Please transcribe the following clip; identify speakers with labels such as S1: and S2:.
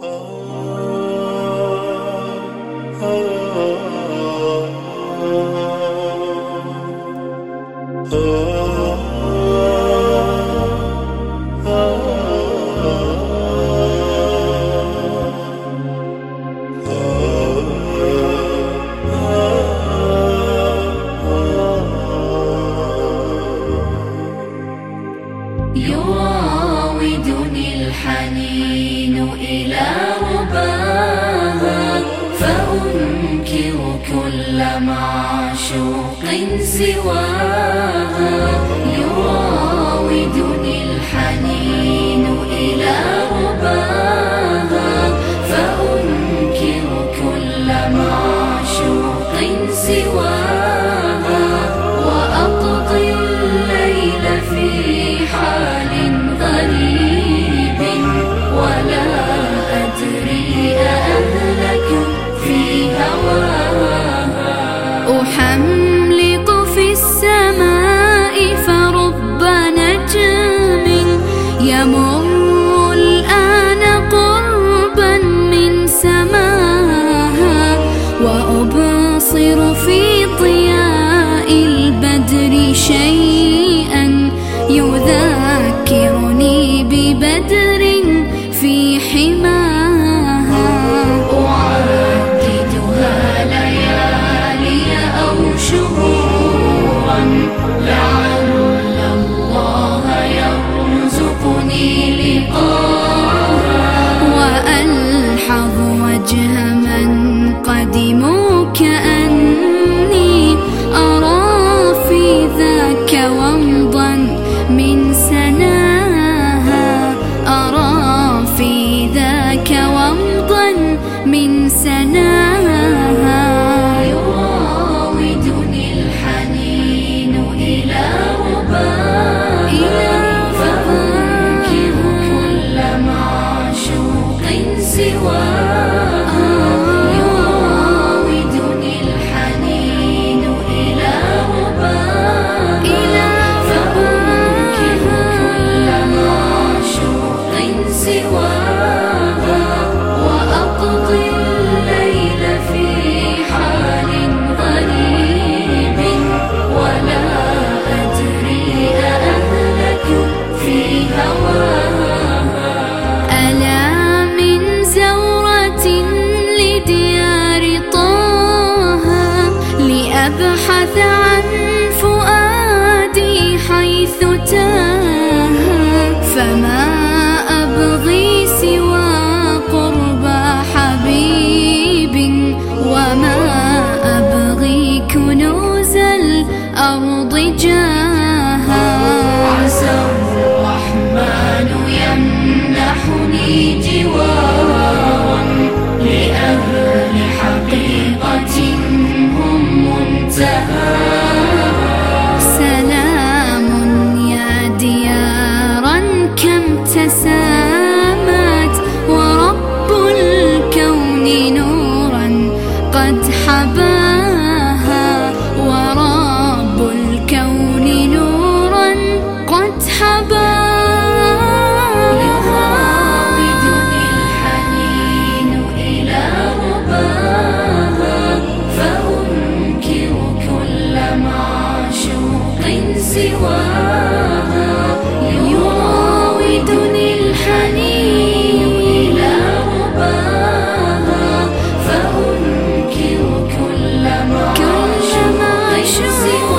S1: You are الحنين إلى رباها فأنكر كل معشوق سواها. يراودني الحنين إلى رباها. were. Santa. wish you